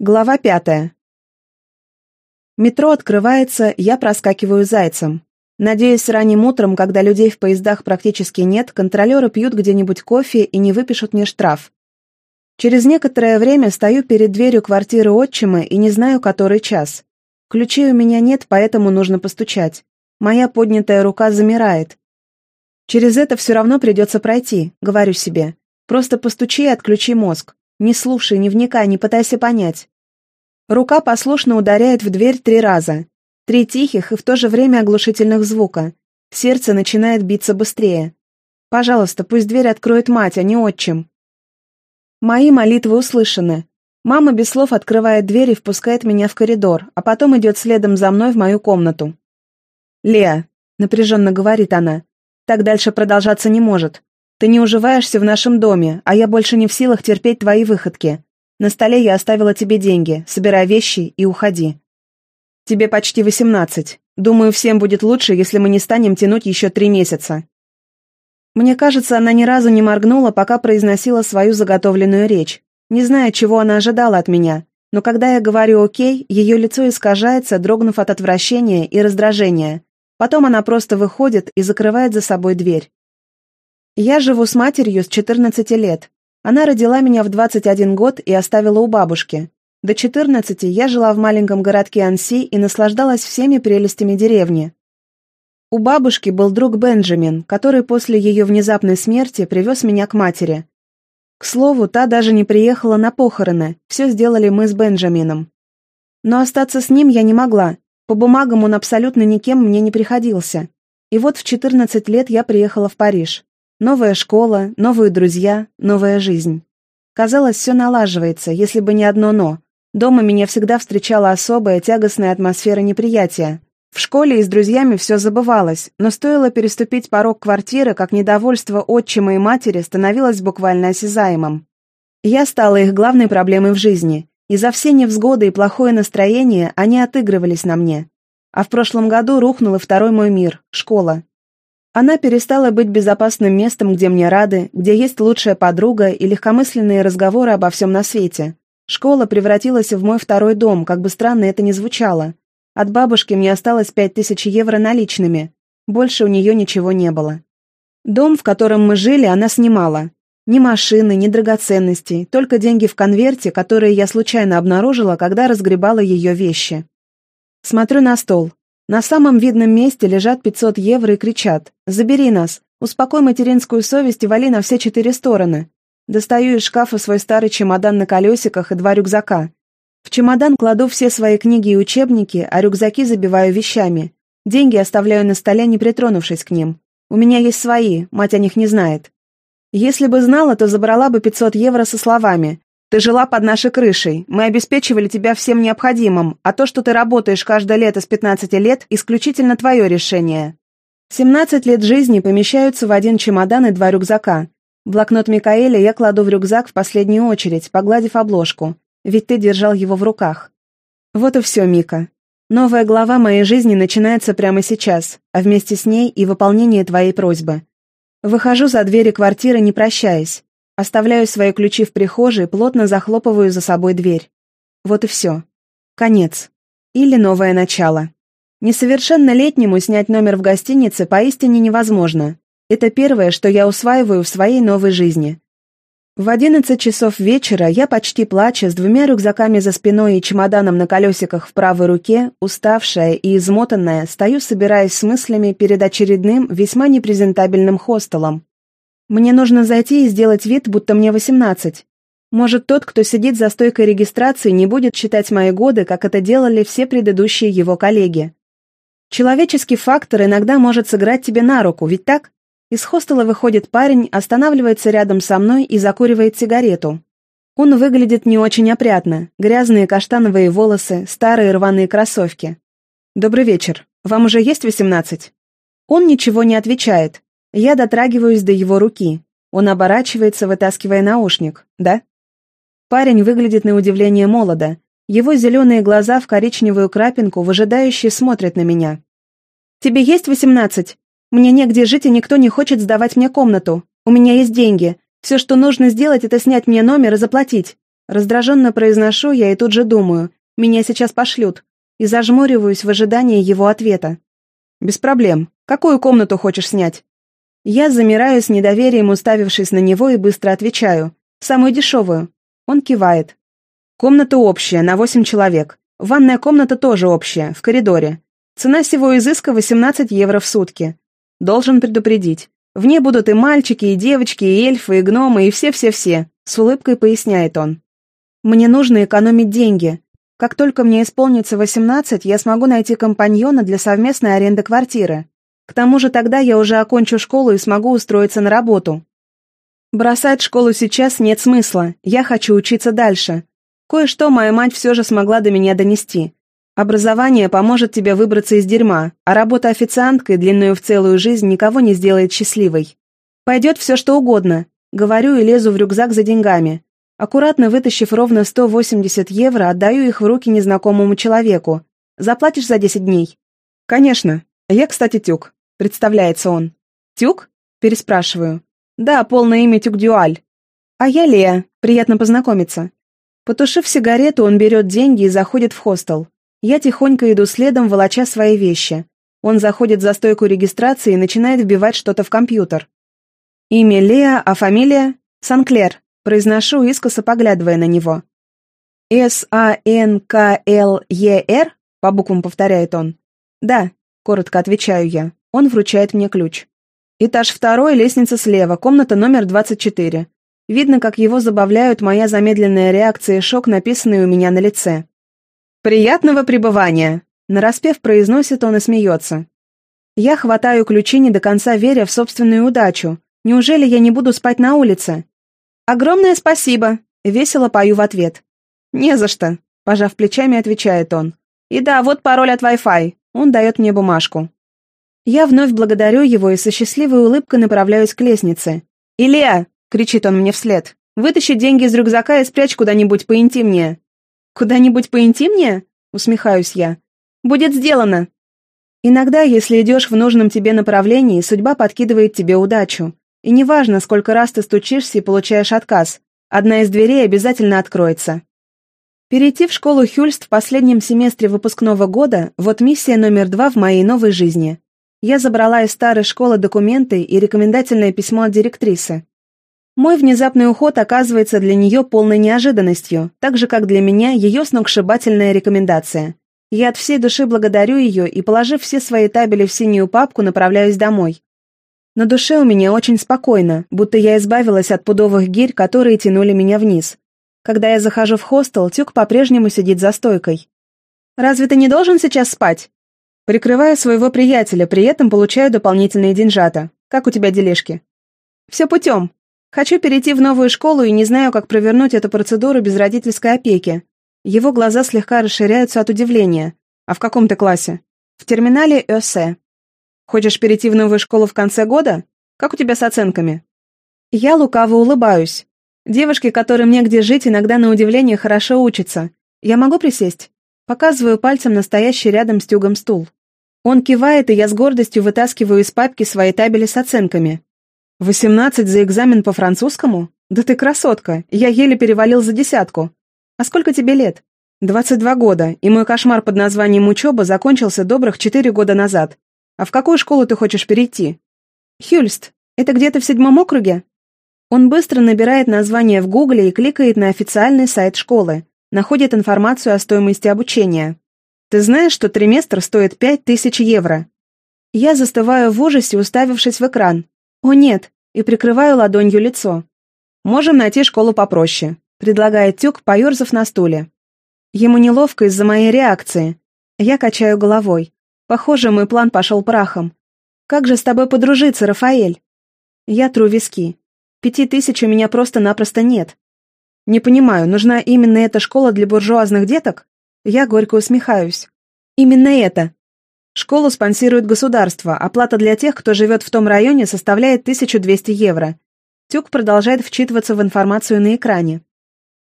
Глава пятая. Метро открывается, я проскакиваю зайцем. Надеюсь, ранним утром, когда людей в поездах практически нет, контролеры пьют где-нибудь кофе и не выпишут мне штраф. Через некоторое время стою перед дверью квартиры отчима и не знаю, который час. Ключей у меня нет, поэтому нужно постучать. Моя поднятая рука замирает. Через это все равно придется пройти, говорю себе. Просто постучи и отключи мозг. Не слушай, не вникай, не пытайся понять. Рука послушно ударяет в дверь три раза. Три тихих и в то же время оглушительных звука. Сердце начинает биться быстрее. Пожалуйста, пусть дверь откроет мать, а не отчим. Мои молитвы услышаны. Мама без слов открывает дверь и впускает меня в коридор, а потом идет следом за мной в мою комнату. «Леа», — напряженно говорит она, — «так дальше продолжаться не может. Ты не уживаешься в нашем доме, а я больше не в силах терпеть твои выходки. На столе я оставила тебе деньги, собирай вещи и уходи. Тебе почти восемнадцать. Думаю, всем будет лучше, если мы не станем тянуть еще три месяца. Мне кажется, она ни разу не моргнула, пока произносила свою заготовленную речь. Не зная, чего она ожидала от меня, но когда я говорю «окей», ее лицо искажается, дрогнув от отвращения и раздражения. Потом она просто выходит и закрывает за собой дверь. Я живу с матерью с 14 лет. Она родила меня в 21 год и оставила у бабушки. До 14 я жила в маленьком городке Анси и наслаждалась всеми прелестями деревни. У бабушки был друг Бенджамин, который после ее внезапной смерти привез меня к матери. К слову, та даже не приехала на похороны, все сделали мы с Бенджамином. Но остаться с ним я не могла, по бумагам он абсолютно никем мне не приходился. И вот в 14 лет я приехала в Париж. Новая школа, новые друзья, новая жизнь. Казалось, все налаживается, если бы не одно «но». Дома меня всегда встречала особая тягостная атмосфера неприятия. В школе и с друзьями все забывалось, но стоило переступить порог квартиры, как недовольство отчима и матери становилось буквально осязаемым. Я стала их главной проблемой в жизни, и за все невзгоды и плохое настроение они отыгрывались на мне. А в прошлом году рухнул и второй мой мир – школа. Она перестала быть безопасным местом, где мне рады, где есть лучшая подруга и легкомысленные разговоры обо всем на свете. Школа превратилась в мой второй дом, как бы странно это ни звучало. От бабушки мне осталось пять тысяч евро наличными. Больше у нее ничего не было. Дом, в котором мы жили, она снимала. Ни машины, ни драгоценностей, только деньги в конверте, которые я случайно обнаружила, когда разгребала ее вещи. Смотрю на стол. На самом видном месте лежат 500 евро и кричат «Забери нас! Успокой материнскую совесть и вали на все четыре стороны!» Достаю из шкафа свой старый чемодан на колесиках и два рюкзака. В чемодан кладу все свои книги и учебники, а рюкзаки забиваю вещами. Деньги оставляю на столе, не притронувшись к ним. У меня есть свои, мать о них не знает. Если бы знала, то забрала бы 500 евро со словами ты жила под нашей крышей. Мы обеспечивали тебя всем необходимым, а то, что ты работаешь каждое лето с 15 лет, исключительно твое решение. 17 лет жизни помещаются в один чемодан и два рюкзака. Блокнот Микаэля я кладу в рюкзак в последнюю очередь, погладив обложку, ведь ты держал его в руках. Вот и все, Мика. Новая глава моей жизни начинается прямо сейчас, а вместе с ней и выполнение твоей просьбы. Выхожу за двери квартиры, не прощаясь. Оставляю свои ключи в прихожей, плотно захлопываю за собой дверь. Вот и все. Конец. Или новое начало. Несовершеннолетнему снять номер в гостинице поистине невозможно. Это первое, что я усваиваю в своей новой жизни. В одиннадцать часов вечера я почти плача, с двумя рюкзаками за спиной и чемоданом на колесиках в правой руке, уставшая и измотанная, стою, собираясь с мыслями перед очередным, весьма непрезентабельным хостелом, мне нужно зайти и сделать вид, будто мне восемнадцать. Может, тот, кто сидит за стойкой регистрации, не будет считать мои годы, как это делали все предыдущие его коллеги. Человеческий фактор иногда может сыграть тебе на руку, ведь так? Из хостела выходит парень, останавливается рядом со мной и закуривает сигарету. Он выглядит не очень опрятно. Грязные каштановые волосы, старые рваные кроссовки. «Добрый вечер. Вам уже есть восемнадцать?» Он ничего не отвечает, я дотрагиваюсь до его руки. Он оборачивается, вытаскивая наушник. «Да?» Парень выглядит на удивление молодо. Его зеленые глаза в коричневую крапинку выжидающе смотрят на меня. «Тебе есть восемнадцать? Мне негде жить, и никто не хочет сдавать мне комнату. У меня есть деньги. Все, что нужно сделать, это снять мне номер и заплатить. Раздраженно произношу я и тут же думаю, меня сейчас пошлют, и зажмуриваюсь в ожидании его ответа. «Без проблем. Какую комнату хочешь снять?» Я замираю с недоверием, уставившись на него, и быстро отвечаю. «Самую дешевую». Он кивает. «Комната общая, на восемь человек. Ванная комната тоже общая, в коридоре. Цена всего изыска 18 евро в сутки. Должен предупредить. В ней будут и мальчики, и девочки, и эльфы, и гномы, и все-все-все», — с улыбкой поясняет он. «Мне нужно экономить деньги. Как только мне исполнится 18, я смогу найти компаньона для совместной аренды квартиры. К тому же тогда я уже окончу школу и смогу устроиться на работу. Бросать школу сейчас нет смысла, я хочу учиться дальше. Кое-что моя мать все же смогла до меня донести. Образование поможет тебе выбраться из дерьма, а работа официанткой длинную в целую жизнь никого не сделает счастливой. Пойдет все что угодно. Говорю и лезу в рюкзак за деньгами. Аккуратно вытащив ровно 180 евро, отдаю их в руки незнакомому человеку. Заплатишь за 10 дней? Конечно. Я, кстати, Тюк. Представляется он. Тюк? Переспрашиваю. Да, полное имя Тюк Дюаль. А я Лея. Приятно познакомиться. Потушив сигарету, он берет деньги и заходит в хостел. Я тихонько иду следом, волоча свои вещи. Он заходит за стойку регистрации и начинает вбивать что-то в компьютер. Имя Лея, а фамилия? Санклер. Произношу, искоса поглядывая на него. «С-А-Н-К-Л-Е-Р?» по буквам повторяет он. «Да», — коротко отвечаю я. Он вручает мне ключ. Этаж второй, лестница слева, комната номер 24. Видно, как его забавляют моя замедленная реакция и шок, написанный у меня на лице. «Приятного пребывания!» Нараспев произносит он и смеется. Я хватаю ключи, не до конца веря в собственную удачу. Неужели я не буду спать на улице? «Огромное спасибо!» — весело пою в ответ. «Не за что!» — пожав плечами, отвечает он. «И да, вот пароль от Wi-Fi!» Он дает мне бумажку. Я вновь благодарю его и со счастливой улыбкой направляюсь к лестнице. «Илья!» — кричит он мне вслед. «Вытащи деньги из рюкзака и спрячь куда-нибудь поинтимнее». «Куда-нибудь поинтимнее?» — усмехаюсь я. «Будет сделано!» Иногда, если идешь в нужном тебе направлении, судьба подкидывает тебе удачу. И неважно, сколько раз ты стучишься и получаешь отказ, одна из дверей обязательно откроется. Перейти в школу Хюльст в последнем семестре выпускного года – вот миссия номер два в моей новой жизни. Я забрала из старой школы документы и рекомендательное письмо от директрисы. Мой внезапный уход оказывается для нее полной неожиданностью, так же, как для меня ее сногсшибательная рекомендация. Я от всей души благодарю ее и, положив все свои табели в синюю папку, направляюсь домой. На душе у меня очень спокойно, будто я избавилась от пудовых гирь, которые тянули меня вниз. Когда я захожу в хостел, Тюк по-прежнему сидит за стойкой. «Разве ты не должен сейчас спать?» Прикрываю своего приятеля, при этом получаю дополнительные деньжата. Как у тебя делишки? «Все путем. Хочу перейти в новую школу и не знаю, как провернуть эту процедуру без родительской опеки». Его глаза слегка расширяются от удивления. «А в каком ты классе?» «В терминале ÖСЭ». Хочешь перейти в новую школу в конце года? Как у тебя с оценками?» Я лукаво улыбаюсь. Девушки, которым негде жить, иногда на удивление хорошо учатся. Я могу присесть? Показываю пальцем настоящий рядом с тюгом стул. Он кивает, и я с гордостью вытаскиваю из папки свои табели с оценками. «Восемнадцать за экзамен по французскому? Да ты красотка, я еле перевалил за десятку. А сколько тебе лет?» «Двадцать два года, и мой кошмар под названием учеба закончился добрых четыре года назад. «А в какую школу ты хочешь перейти?» «Хюльст. Это где-то в седьмом округе?» Он быстро набирает название в гугле и кликает на официальный сайт школы. Находит информацию о стоимости обучения. «Ты знаешь, что триместр стоит пять тысяч евро?» Я застываю в ужасе, уставившись в экран. «О нет!» и прикрываю ладонью лицо. «Можем найти школу попроще», — предлагает Тюк, поерзав на стуле. Ему неловко из-за моей реакции. Я качаю головой. Похоже, мой план пошел прахом. Как же с тобой подружиться, Рафаэль? Я тру виски. Пяти тысяч у меня просто-напросто нет. Не понимаю, нужна именно эта школа для буржуазных деток? Я горько усмехаюсь. Именно это. Школу спонсирует государство, оплата для тех, кто живет в том районе, составляет 1200 евро. Тюк продолжает вчитываться в информацию на экране.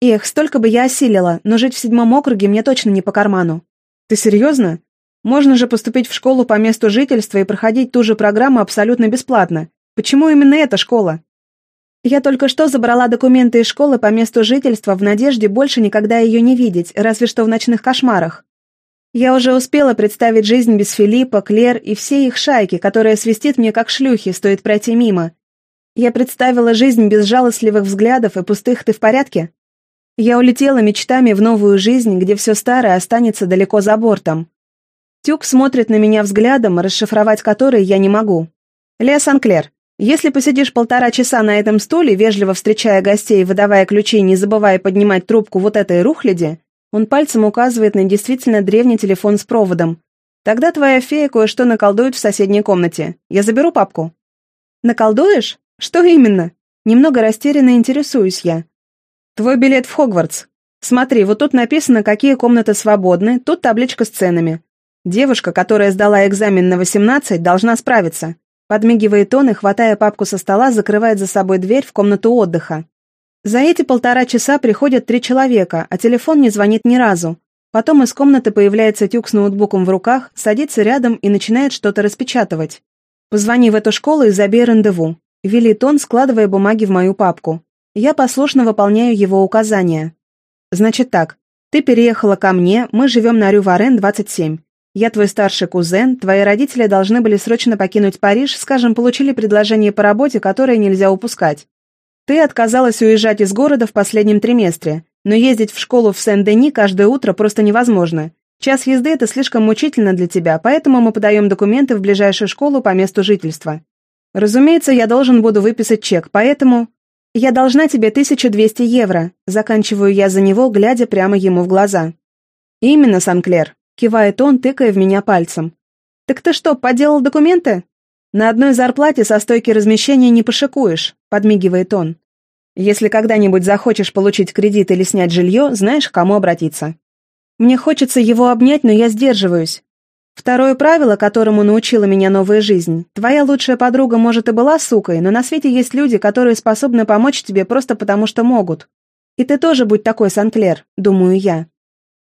Эх, столько бы я осилила, но жить в седьмом округе мне точно не по карману. Ты серьезно? Можно же поступить в школу по месту жительства и проходить ту же программу абсолютно бесплатно. Почему именно эта школа? Я только что забрала документы из школы по месту жительства в надежде больше никогда ее не видеть, разве что в ночных кошмарах. Я уже успела представить жизнь без Филиппа, Клер и всей их шайки, которая свистит мне как шлюхи, стоит пройти мимо. Я представила жизнь без жалостливых взглядов и пустых «ты в порядке?» Я улетела мечтами в новую жизнь, где все старое останется далеко за бортом. Тюк смотрит на меня взглядом, расшифровать который я не могу. «Леа Санклер, если посидишь полтора часа на этом стуле, вежливо встречая гостей, выдавая ключи, не забывая поднимать трубку вот этой рухляди, он пальцем указывает на действительно древний телефон с проводом. Тогда твоя фея кое-что наколдует в соседней комнате. Я заберу папку. Наколдуешь? Что именно? Немного растерянно интересуюсь я. Твой билет в Хогвартс. Смотри, вот тут написано, какие комнаты свободны, тут табличка с ценами. Девушка, которая сдала экзамен на 18, должна справиться. Подмигивает он и, хватая папку со стола, закрывает за собой дверь в комнату отдыха. За эти полтора часа приходят три человека, а телефон не звонит ни разу. Потом из комнаты появляется тюк с ноутбуком в руках, садится рядом и начинает что-то распечатывать. «Позвони в эту школу и забей рандеву», — велит он, складывая бумаги в мою папку. Я послушно выполняю его указания. «Значит так, ты переехала ко мне, мы живем на Рю-Варен, 27. Я твой старший кузен, твои родители должны были срочно покинуть Париж, скажем, получили предложение по работе, которое нельзя упускать. Ты отказалась уезжать из города в последнем триместре, но ездить в школу в Сен-Дени каждое утро просто невозможно. Час езды – это слишком мучительно для тебя, поэтому мы подаем документы в ближайшую школу по месту жительства. Разумеется, я должен буду выписать чек, поэтому... Я должна тебе 1200 евро, заканчиваю я за него, глядя прямо ему в глаза. Именно, Санклер, кивает он, тыкая в меня пальцем. Так ты что, подделал документы? «На одной зарплате со стойки размещения не пошикуешь», — подмигивает он. «Если когда-нибудь захочешь получить кредит или снять жилье, знаешь, к кому обратиться». Мне хочется его обнять, но я сдерживаюсь. Второе правило, которому научила меня новая жизнь. Твоя лучшая подруга, может, и была сукой, но на свете есть люди, которые способны помочь тебе просто потому, что могут. И ты тоже будь такой, Санклер, думаю я.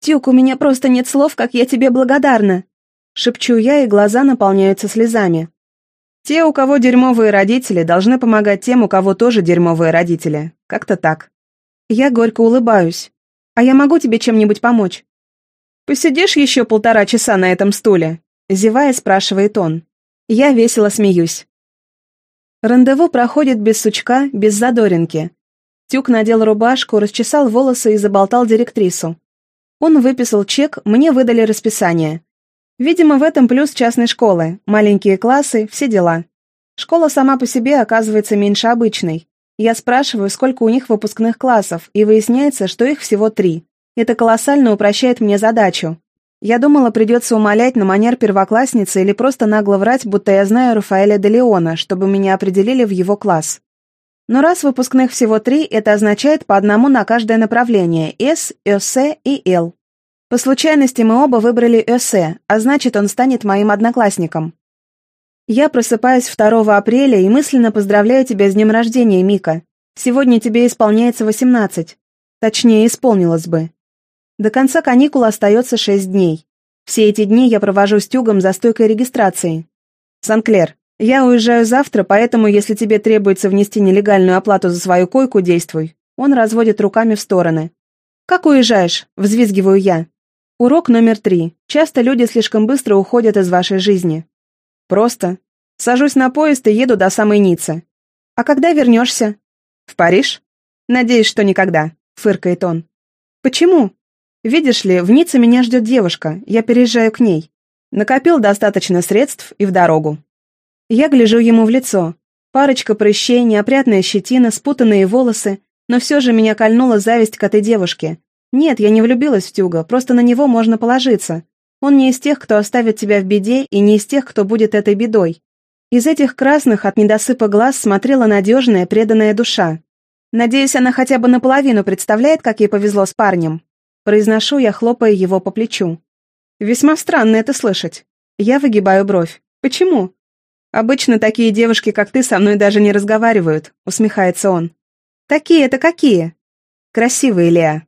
Тюк, у меня просто нет слов, как я тебе благодарна. Шепчу я, и глаза наполняются слезами. Те, у кого дерьмовые родители, должны помогать тем, у кого тоже дерьмовые родители. Как-то так. Я горько улыбаюсь. А я могу тебе чем-нибудь помочь? Посидишь еще полтора часа на этом стуле? Зевая, спрашивает он. Я весело смеюсь. Рандеву проходит без сучка, без задоринки. Тюк надел рубашку, расчесал волосы и заболтал директрису. Он выписал чек, мне выдали расписание. Видимо, в этом плюс частной школы. Маленькие классы, все дела. Школа сама по себе оказывается меньше обычной. Я спрашиваю, сколько у них выпускных классов, и выясняется, что их всего три. Это колоссально упрощает мне задачу. Я думала, придется умолять на манер первоклассницы или просто нагло врать, будто я знаю Рафаэля де Леона, чтобы меня определили в его класс. Но раз выпускных всего три, это означает по одному на каждое направление – С, ЭС и Л. По случайности мы оба выбрали эссе, а значит, он станет моим одноклассником. Я просыпаюсь 2 апреля и мысленно поздравляю тебя с днем рождения, Мика. Сегодня тебе исполняется 18. Точнее, исполнилось бы. До конца каникул остается 6 дней. Все эти дни я провожу с Тюгом за стойкой регистрации. Санклер, я уезжаю завтра, поэтому, если тебе требуется внести нелегальную оплату за свою койку, действуй. Он разводит руками в стороны. «Как уезжаешь?» – взвизгиваю я. Урок номер три. Часто люди слишком быстро уходят из вашей жизни. Просто. Сажусь на поезд и еду до самой Ниццы. А когда вернешься? В Париж? Надеюсь, что никогда, фыркает он. Почему? Видишь ли, в Ницце меня ждет девушка, я переезжаю к ней. Накопил достаточно средств и в дорогу. Я гляжу ему в лицо. Парочка прыщей, неопрятная щетина, спутанные волосы, но все же меня кольнула зависть к этой девушке. Нет, я не влюбилась в Тюга, просто на него можно положиться. Он не из тех, кто оставит тебя в беде, и не из тех, кто будет этой бедой. Из этих красных от недосыпа глаз смотрела надежная, преданная душа. Надеюсь, она хотя бы наполовину представляет, как ей повезло с парнем. Произношу я, хлопая его по плечу. Весьма странно это слышать. Я выгибаю бровь. Почему? Обычно такие девушки, как ты, со мной даже не разговаривают, усмехается он. Такие это какие? Красивые, Леа.